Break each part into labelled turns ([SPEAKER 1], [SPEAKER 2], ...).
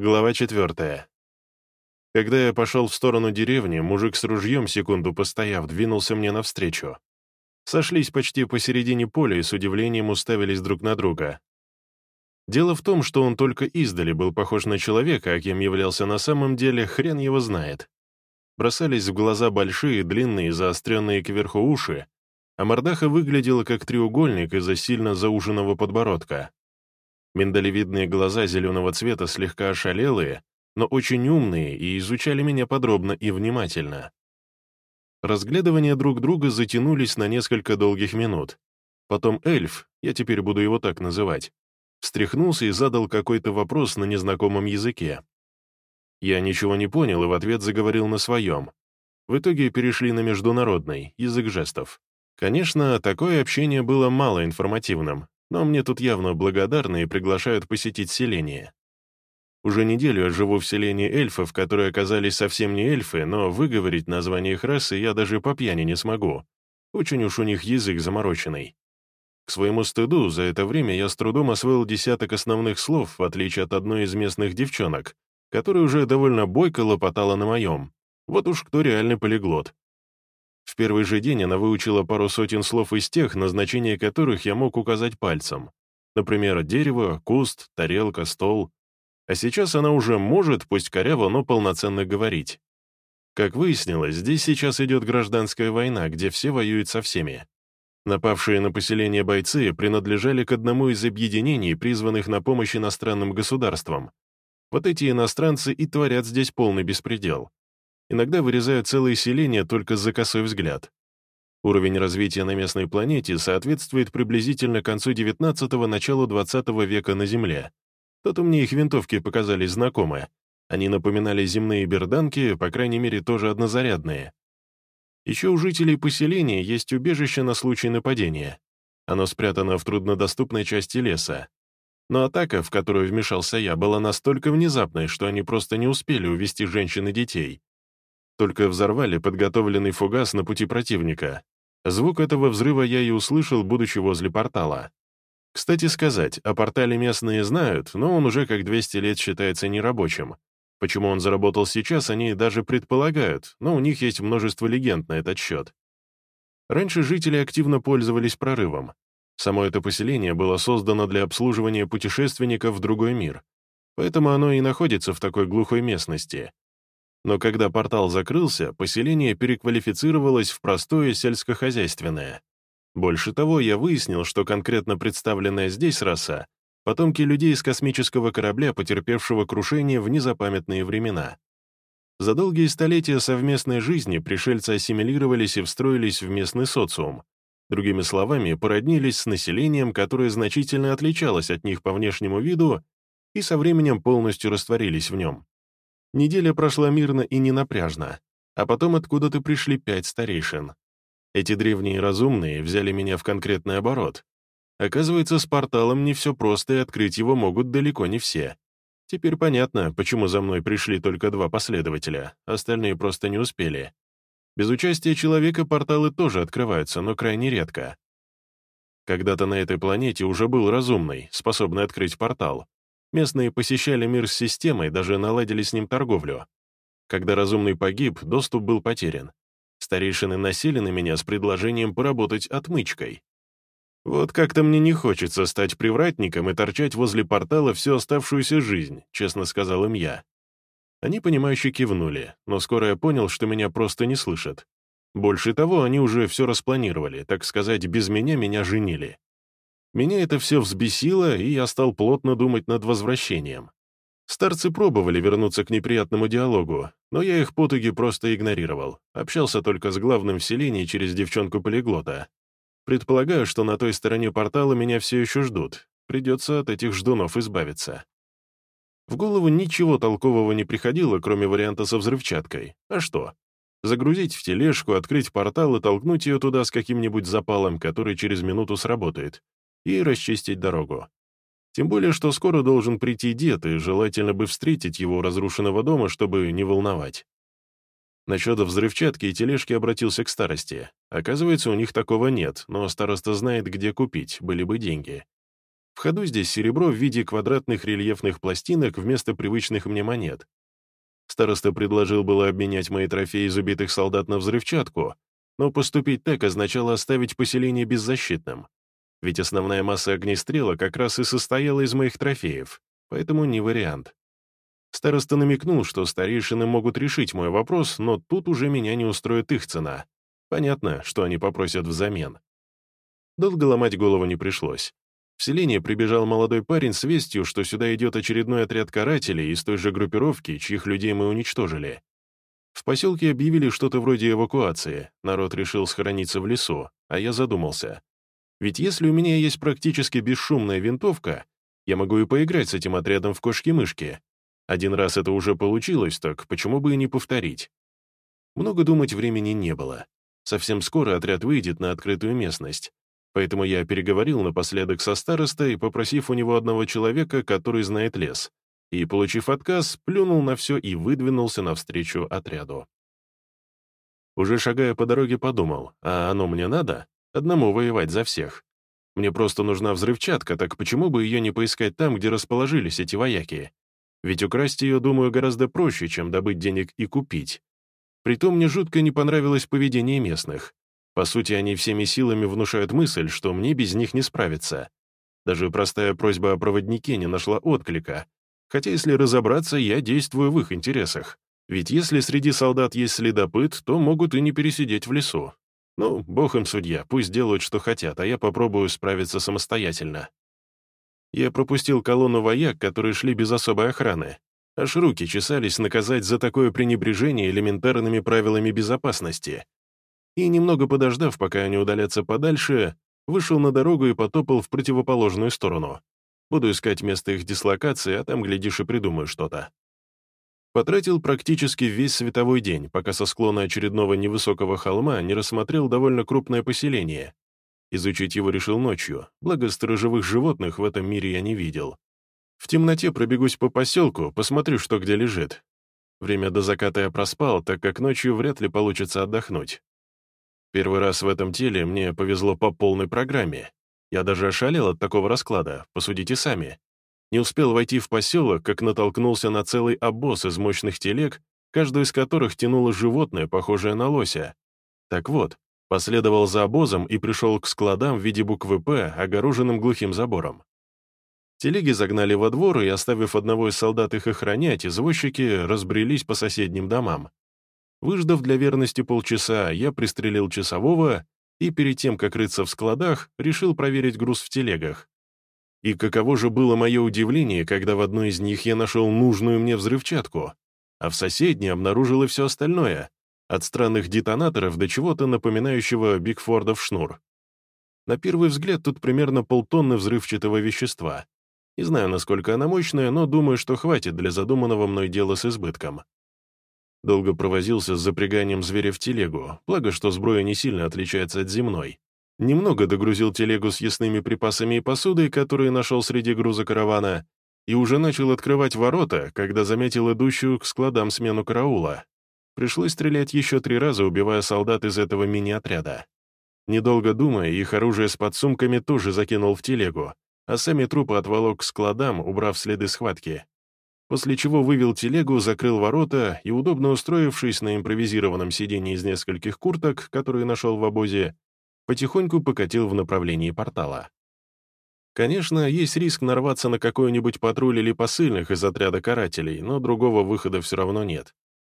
[SPEAKER 1] Глава четвертая. Когда я пошел в сторону деревни, мужик с ружьем, секунду постояв, двинулся мне навстречу. Сошлись почти посередине поля и с удивлением уставились друг на друга. Дело в том, что он только издали был похож на человека, а кем являлся на самом деле, хрен его знает. Бросались в глаза большие, длинные, заостренные кверху уши, а мордаха выглядела как треугольник из-за сильно зауженного подбородка. Миндалевидные глаза зеленого цвета слегка ошалелые, но очень умные и изучали меня подробно и внимательно. Разглядывания друг друга затянулись на несколько долгих минут. Потом эльф, я теперь буду его так называть, встряхнулся и задал какой-то вопрос на незнакомом языке. Я ничего не понял и в ответ заговорил на своем. В итоге перешли на международный, язык жестов. Конечно, такое общение было мало информативным, но мне тут явно благодарны и приглашают посетить селение. Уже неделю я живу в селении эльфов, которые оказались совсем не эльфы, но выговорить название их расы я даже по пьяни не смогу. Очень уж у них язык замороченный. К своему стыду, за это время я с трудом освоил десяток основных слов, в отличие от одной из местных девчонок, которая уже довольно бойко лопотала на моем. Вот уж кто реальный полиглот. В первый же день она выучила пару сотен слов из тех, назначение которых я мог указать пальцем. Например, дерево, куст, тарелка, стол. А сейчас она уже может, пусть коряво, но полноценно говорить. Как выяснилось, здесь сейчас идет гражданская война, где все воюют со всеми. Напавшие на поселение бойцы принадлежали к одному из объединений, призванных на помощь иностранным государствам. Вот эти иностранцы и творят здесь полный беспредел. Иногда вырезают целые селения только за косой взгляд. Уровень развития на местной планете соответствует приблизительно концу 19-го, началу 20 века на Земле. Тут у мне их винтовки показались знакомые. Они напоминали земные берданки, по крайней мере, тоже однозарядные. Еще у жителей поселения есть убежище на случай нападения. Оно спрятано в труднодоступной части леса. Но атака, в которую вмешался я, была настолько внезапной, что они просто не успели увести женщин и детей. Только взорвали подготовленный фугас на пути противника. Звук этого взрыва я и услышал, будучи возле портала. Кстати сказать, о портале местные знают, но он уже как 200 лет считается нерабочим. Почему он заработал сейчас, они даже предполагают, но у них есть множество легенд на этот счет. Раньше жители активно пользовались прорывом. Само это поселение было создано для обслуживания путешественников в другой мир, поэтому оно и находится в такой глухой местности, но когда портал закрылся, поселение переквалифицировалось в простое сельскохозяйственное. Больше того, я выяснил, что конкретно представленная здесь раса — потомки людей из космического корабля, потерпевшего крушение в незапамятные времена. За долгие столетия совместной жизни пришельцы ассимилировались и встроились в местный социум. Другими словами, породнились с населением, которое значительно отличалось от них по внешнему виду, и со временем полностью растворились в нем. Неделя прошла мирно и ненапряжно, а потом откуда-то пришли пять старейшин. Эти древние разумные взяли меня в конкретный оборот. Оказывается, с порталом не все просто, и открыть его могут далеко не все. Теперь понятно, почему за мной пришли только два последователя, остальные просто не успели. Без участия человека порталы тоже открываются, но крайне редко. Когда-то на этой планете уже был разумный, способный открыть портал, Местные посещали мир с системой, даже наладили с ним торговлю. Когда разумный погиб, доступ был потерян. Старейшины насели на меня с предложением поработать отмычкой. Вот как-то мне не хочется стать привратником и торчать возле портала всю оставшуюся жизнь, честно сказал им я. Они, понимающе кивнули, но скоро я понял, что меня просто не слышат. Больше того, они уже все распланировали, так сказать, без меня меня женили. Меня это все взбесило, и я стал плотно думать над возвращением. Старцы пробовали вернуться к неприятному диалогу, но я их потуги просто игнорировал. Общался только с главным в селении через девчонку-полиглота. Предполагаю, что на той стороне портала меня все еще ждут. Придется от этих ждунов избавиться. В голову ничего толкового не приходило, кроме варианта со взрывчаткой. А что? Загрузить в тележку, открыть портал и толкнуть ее туда с каким-нибудь запалом, который через минуту сработает и расчистить дорогу. Тем более, что скоро должен прийти дед, и желательно бы встретить его у разрушенного дома, чтобы не волновать. Насчет взрывчатки и тележки обратился к старости. Оказывается, у них такого нет, но староста знает, где купить, были бы деньги. В ходу здесь серебро в виде квадратных рельефных пластинок вместо привычных мне монет. Староста предложил было обменять мои трофеи из убитых солдат на взрывчатку, но поступить так означало оставить поселение беззащитным. Ведь основная масса огнестрела как раз и состояла из моих трофеев, поэтому не вариант. Староста намекнул, что старейшины могут решить мой вопрос, но тут уже меня не устроит их цена. Понятно, что они попросят взамен. Долго ломать голову не пришлось. В селение прибежал молодой парень с вестью, что сюда идет очередной отряд карателей из той же группировки, чьих людей мы уничтожили. В поселке объявили что-то вроде эвакуации, народ решил схорониться в лесу, а я задумался. Ведь если у меня есть практически бесшумная винтовка, я могу и поиграть с этим отрядом в кошки-мышки. Один раз это уже получилось, так почему бы и не повторить? Много думать времени не было. Совсем скоро отряд выйдет на открытую местность, Поэтому я переговорил напоследок со старостой, попросив у него одного человека, который знает лес, и, получив отказ, плюнул на все и выдвинулся навстречу отряду. Уже шагая по дороге, подумал, а оно мне надо? Одному воевать за всех. Мне просто нужна взрывчатка, так почему бы ее не поискать там, где расположились эти вояки? Ведь украсть ее, думаю, гораздо проще, чем добыть денег и купить. Притом мне жутко не понравилось поведение местных. По сути, они всеми силами внушают мысль, что мне без них не справиться. Даже простая просьба о проводнике не нашла отклика. Хотя, если разобраться, я действую в их интересах. Ведь если среди солдат есть следопыт, то могут и не пересидеть в лесу. Ну, бог им судья, пусть делают, что хотят, а я попробую справиться самостоятельно. Я пропустил колонну вояк, которые шли без особой охраны. Аж руки чесались наказать за такое пренебрежение элементарными правилами безопасности и, немного подождав, пока они удалятся подальше, вышел на дорогу и потопал в противоположную сторону. Буду искать место их дислокации, а там, глядишь, и придумаю что-то. Потратил практически весь световой день, пока со склона очередного невысокого холма не рассмотрел довольно крупное поселение. Изучить его решил ночью, благо сторожевых животных в этом мире я не видел. В темноте пробегусь по поселку, посмотрю, что где лежит. Время до заката я проспал, так как ночью вряд ли получится отдохнуть. Первый раз в этом теле мне повезло по полной программе. Я даже ошалел от такого расклада, посудите сами. Не успел войти в поселок, как натолкнулся на целый обоз из мощных телег, каждую из которых тянуло животное, похожее на лося. Так вот, последовал за обозом и пришел к складам в виде буквы «П», огороженным глухим забором. Телеги загнали во двор, и, оставив одного из солдат их охранять, извозчики разбрелись по соседним домам. Выждав для верности полчаса, я пристрелил часового и перед тем, как рыться в складах, решил проверить груз в телегах. И каково же было мое удивление, когда в одной из них я нашел нужную мне взрывчатку, а в соседней обнаружил и все остальное, от странных детонаторов до чего-то напоминающего Бигфордов шнур. На первый взгляд тут примерно полтонны взрывчатого вещества. Не знаю, насколько она мощная, но думаю, что хватит для задуманного мной дела с избытком. Долго провозился с запряганием зверя в телегу, благо, что сброя не сильно отличается от земной. Немного догрузил телегу с ясными припасами и посудой, которые нашел среди груза каравана, и уже начал открывать ворота, когда заметил идущую к складам смену караула. Пришлось стрелять еще три раза, убивая солдат из этого мини-отряда. Недолго думая, их оружие с подсумками тоже закинул в телегу, а сами трупы отволок к складам, убрав следы схватки после чего вывел телегу, закрыл ворота и, удобно устроившись на импровизированном сиденье из нескольких курток, которые нашел в обозе, потихоньку покатил в направлении портала. Конечно, есть риск нарваться на какой-нибудь патруль или посыльных из отряда карателей, но другого выхода все равно нет.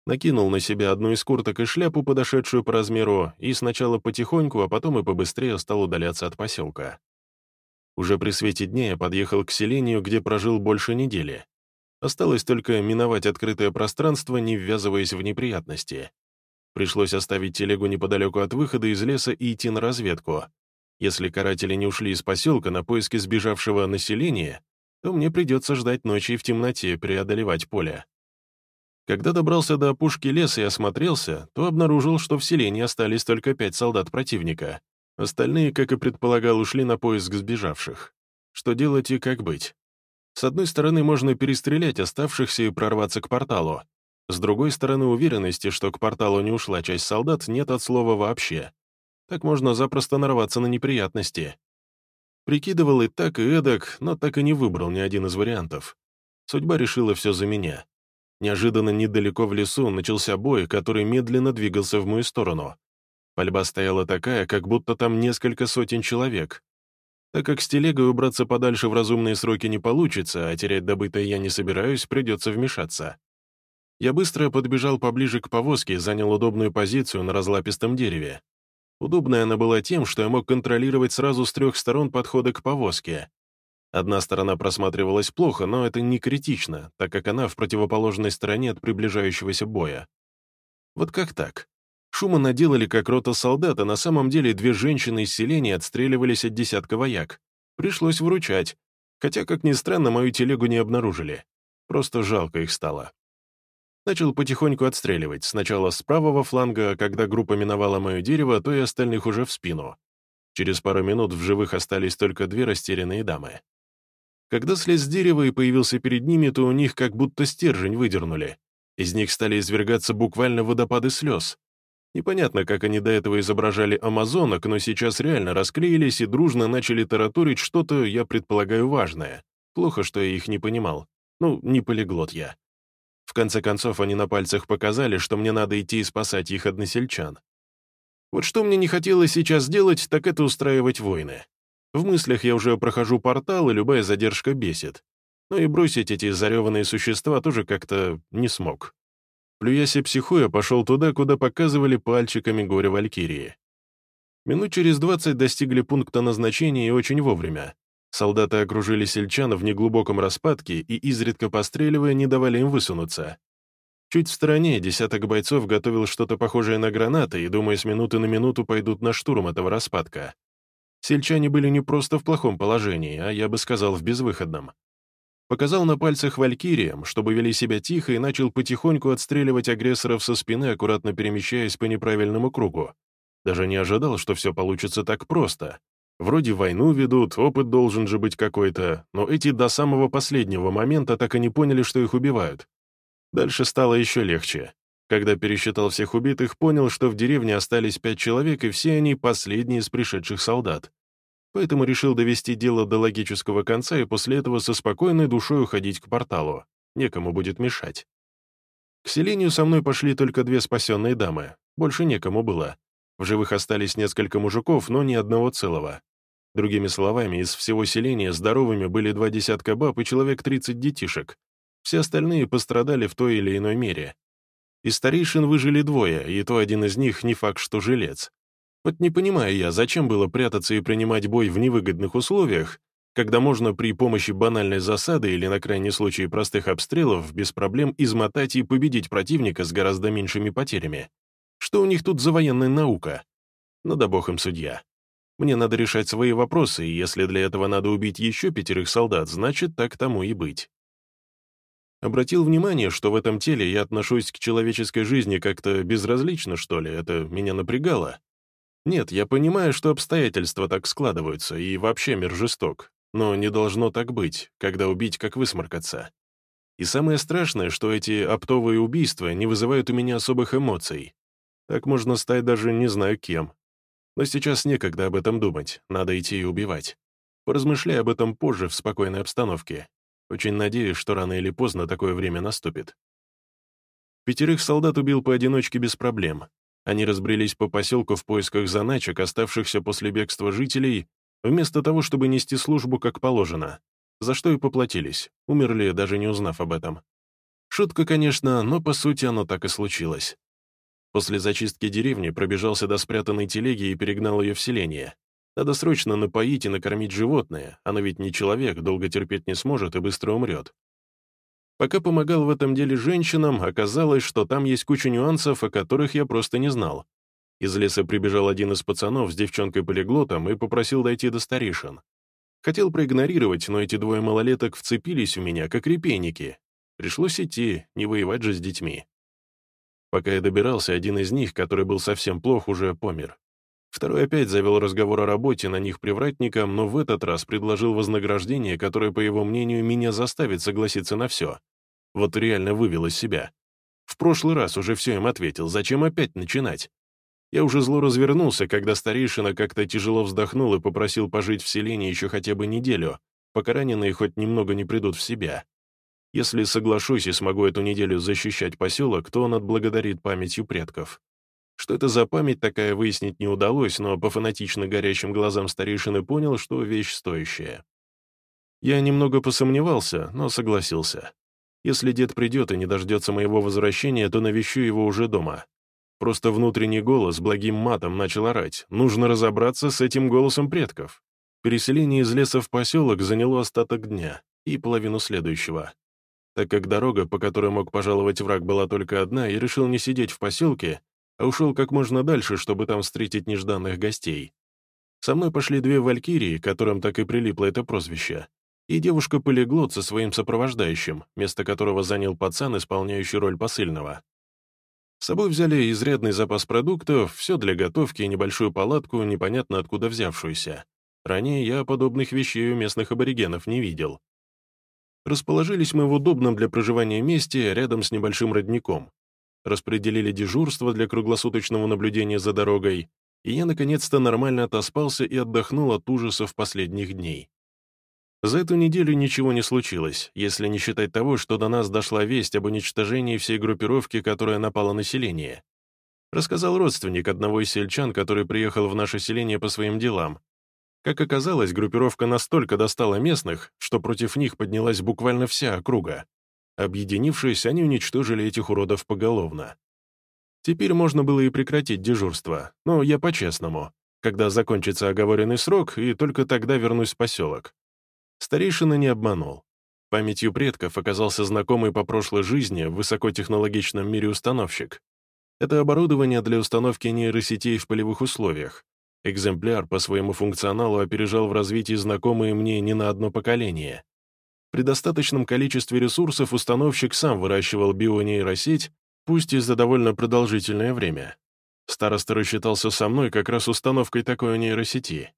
[SPEAKER 1] Накинул на себя одну из курток и шляпу, подошедшую по размеру, и сначала потихоньку, а потом и побыстрее стал удаляться от поселка. Уже при свете дня я подъехал к селению, где прожил больше недели. Осталось только миновать открытое пространство, не ввязываясь в неприятности. Пришлось оставить телегу неподалеку от выхода из леса и идти на разведку. Если каратели не ушли из поселка на поиски сбежавшего населения, то мне придется ждать ночи в темноте преодолевать поле. Когда добрался до опушки леса и осмотрелся, то обнаружил, что в селении остались только пять солдат противника. Остальные, как и предполагал, ушли на поиск сбежавших. Что делать и как быть? С одной стороны, можно перестрелять оставшихся и прорваться к порталу. С другой стороны, уверенности, что к порталу не ушла часть солдат, нет от слова вообще. Так можно запросто нарваться на неприятности. Прикидывал и так, и эдак, но так и не выбрал ни один из вариантов. Судьба решила все за меня. Неожиданно недалеко в лесу начался бой, который медленно двигался в мою сторону. Пальба стояла такая, как будто там несколько сотен человек. Так как с телегой убраться подальше в разумные сроки не получится, а терять добытое я не собираюсь, придется вмешаться. Я быстро подбежал поближе к повозке и занял удобную позицию на разлапистом дереве. Удобная она была тем, что я мог контролировать сразу с трех сторон подхода к повозке. Одна сторона просматривалась плохо, но это не критично, так как она в противоположной стороне от приближающегося боя. Вот как так? Шума наделали как рота солдат, а на самом деле две женщины из селения отстреливались от десятка вояк. Пришлось выручать. Хотя, как ни странно, мою телегу не обнаружили. Просто жалко их стало. Начал потихоньку отстреливать, сначала с правого фланга, когда группа миновала мое дерево, то и остальных уже в спину. Через пару минут в живых остались только две растерянные дамы. Когда слез с дерева и появился перед ними, то у них как будто стержень выдернули. Из них стали извергаться буквально водопады слез. Непонятно, как они до этого изображали амазонок, но сейчас реально расклеились и дружно начали тараторить что-то, я предполагаю, важное. Плохо, что я их не понимал. Ну, не полиглот я. В конце концов, они на пальцах показали, что мне надо идти и спасать их односельчан. Вот что мне не хотелось сейчас делать, так это устраивать войны. В мыслях я уже прохожу портал, и любая задержка бесит. Но и бросить эти зареванные существа тоже как-то не смог. Плюясь и психуя, пошел туда, куда показывали пальчиками горе Валькирии. Минут через двадцать достигли пункта назначения и очень вовремя. Солдаты окружили сельчан в неглубоком распадке и, изредка постреливая, не давали им высунуться. Чуть в стороне десяток бойцов готовил что-то похожее на гранаты и, думая, с минуты на минуту пойдут на штурм этого распадка. Сельчане были не просто в плохом положении, а, я бы сказал, в безвыходном. Показал на пальцах валькириям, чтобы вели себя тихо, и начал потихоньку отстреливать агрессоров со спины, аккуратно перемещаясь по неправильному кругу. Даже не ожидал, что все получится так просто. Вроде войну ведут, опыт должен же быть какой-то, но эти до самого последнего момента так и не поняли, что их убивают. Дальше стало еще легче. Когда пересчитал всех убитых, понял, что в деревне остались пять человек, и все они последние из пришедших солдат. Поэтому решил довести дело до логического конца и после этого со спокойной душой уходить к порталу. Некому будет мешать. К селению со мной пошли только две спасенные дамы. Больше некому было. В живых остались несколько мужиков, но ни одного целого. Другими словами, из всего селения здоровыми были два десятка баб и человек 30 детишек. Все остальные пострадали в той или иной мере. Из старейшин выжили двое, и то один из них не факт, что жилец. Вот не понимаю я, зачем было прятаться и принимать бой в невыгодных условиях, когда можно при помощи банальной засады или на крайний случай простых обстрелов без проблем измотать и победить противника с гораздо меньшими потерями. Что у них тут за военная наука? Ну да бог им судья. Мне надо решать свои вопросы, и если для этого надо убить еще пятерых солдат, значит, так тому и быть. Обратил внимание, что в этом теле я отношусь к человеческой жизни как-то безразлично, что ли, это меня напрягало. Нет, я понимаю, что обстоятельства так складываются, и вообще мир жесток, но не должно так быть, когда убить, как высморкаться. И самое страшное, что эти оптовые убийства не вызывают у меня особых эмоций. Так можно стать даже не знаю кем. Но сейчас некогда об этом думать, надо идти и убивать. Поразмышляй об этом позже в спокойной обстановке. Очень надеюсь, что рано или поздно такое время наступит. Пятерых солдат убил поодиночке без проблем. Они разбрелись по поселку в поисках заначек, оставшихся после бегства жителей, вместо того, чтобы нести службу как положено, за что и поплатились, умерли, даже не узнав об этом. Шутка, конечно, но по сути оно так и случилось. После зачистки деревни пробежался до спрятанной телеги и перегнал ее в селение. Надо срочно напоить и накормить животное, оно ведь не человек, долго терпеть не сможет и быстро умрет. Пока помогал в этом деле женщинам, оказалось, что там есть куча нюансов, о которых я просто не знал. Из леса прибежал один из пацанов с девчонкой-полиглотом и попросил дойти до старейшин. Хотел проигнорировать, но эти двое малолеток вцепились у меня, как репейники. Пришлось идти, не воевать же с детьми. Пока я добирался, один из них, который был совсем плох, уже помер. Второй опять завел разговор о работе на них привратником, но в этот раз предложил вознаграждение, которое, по его мнению, меня заставит согласиться на все. Вот реально вывел из себя. В прошлый раз уже все им ответил, зачем опять начинать? Я уже зло развернулся, когда старейшина как-то тяжело вздохнул и попросил пожить в селении еще хотя бы неделю, пока раненые хоть немного не придут в себя. Если соглашусь и смогу эту неделю защищать поселок, то он отблагодарит памятью предков. Что это за память такая, выяснить не удалось, но по фанатично горящим глазам старейшины понял, что вещь стоящая. Я немного посомневался, но согласился. Если дед придет и не дождется моего возвращения, то навещу его уже дома. Просто внутренний голос благим матом начал орать. Нужно разобраться с этим голосом предков. Переселение из леса в поселок заняло остаток дня и половину следующего. Так как дорога, по которой мог пожаловать враг, была только одна, я решил не сидеть в поселке, а ушел как можно дальше, чтобы там встретить нежданных гостей. Со мной пошли две валькирии, которым так и прилипло это прозвище, и девушка-полиглот со своим сопровождающим, место которого занял пацан, исполняющий роль посыльного. С собой взяли изрядный запас продуктов, все для готовки и небольшую палатку, непонятно откуда взявшуюся. Ранее я подобных вещей у местных аборигенов не видел. Расположились мы в удобном для проживания месте рядом с небольшим родником. Распределили дежурство для круглосуточного наблюдения за дорогой, и я наконец-то нормально отоспался и отдохнул от ужасов последних дней. За эту неделю ничего не случилось, если не считать того, что до нас дошла весть об уничтожении всей группировки, которая напала на селение. Рассказал родственник одного из сельчан, который приехал в наше селение по своим делам. Как оказалось, группировка настолько достала местных, что против них поднялась буквально вся округа. Объединившись, они уничтожили этих уродов поголовно. Теперь можно было и прекратить дежурство, но я по-честному, когда закончится оговоренный срок, и только тогда вернусь в поселок. Старейшина не обманул. Памятью предков оказался знакомый по прошлой жизни в высокотехнологичном мире установщик. Это оборудование для установки нейросетей в полевых условиях. Экземпляр по своему функционалу опережал в развитии знакомые мне не на одно поколение. При достаточном количестве ресурсов установщик сам выращивал бионейросеть, пусть и за довольно продолжительное время. Староста рассчитался со мной как раз установкой такой нейросети.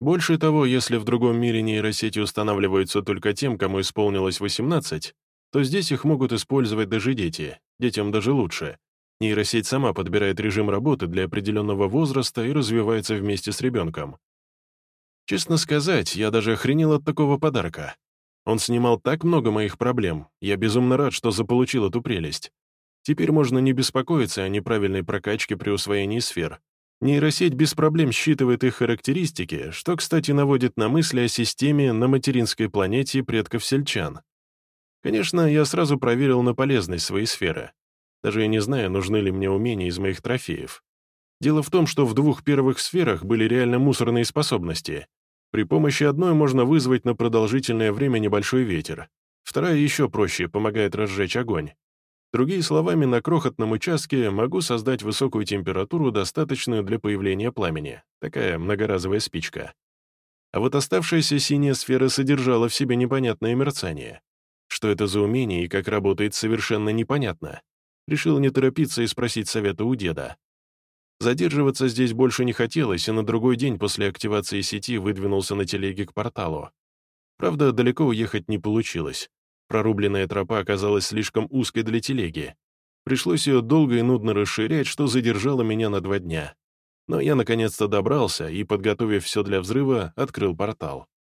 [SPEAKER 1] Больше того, если в другом мире нейросети устанавливаются только тем, кому исполнилось 18, то здесь их могут использовать даже дети, детям даже лучше. Нейросеть сама подбирает режим работы для определенного возраста и развивается вместе с ребенком. Честно сказать, я даже охренел от такого подарка. Он снимал так много моих проблем, я безумно рад, что заполучил эту прелесть. Теперь можно не беспокоиться о неправильной прокачке при усвоении сфер. Нейросеть без проблем считывает их характеристики, что, кстати, наводит на мысли о системе на материнской планете предков сельчан. Конечно, я сразу проверил на полезность своей сферы. Даже я не знаю, нужны ли мне умения из моих трофеев. Дело в том, что в двух первых сферах были реально мусорные способности. При помощи одной можно вызвать на продолжительное время небольшой ветер. Вторая еще проще, помогает разжечь огонь. Другими словами, на крохотном участке могу создать высокую температуру, достаточную для появления пламени. Такая многоразовая спичка. А вот оставшаяся синяя сфера содержала в себе непонятное мерцание. Что это за умение и как работает, совершенно непонятно. Решил не торопиться и спросить совета у деда. Задерживаться здесь больше не хотелось, и на другой день после активации сети выдвинулся на телеге к порталу. Правда, далеко уехать не получилось. Прорубленная тропа оказалась слишком узкой для телеги. Пришлось ее долго и нудно расширять, что задержало меня на два дня. Но я наконец-то добрался и, подготовив все для взрыва, открыл портал.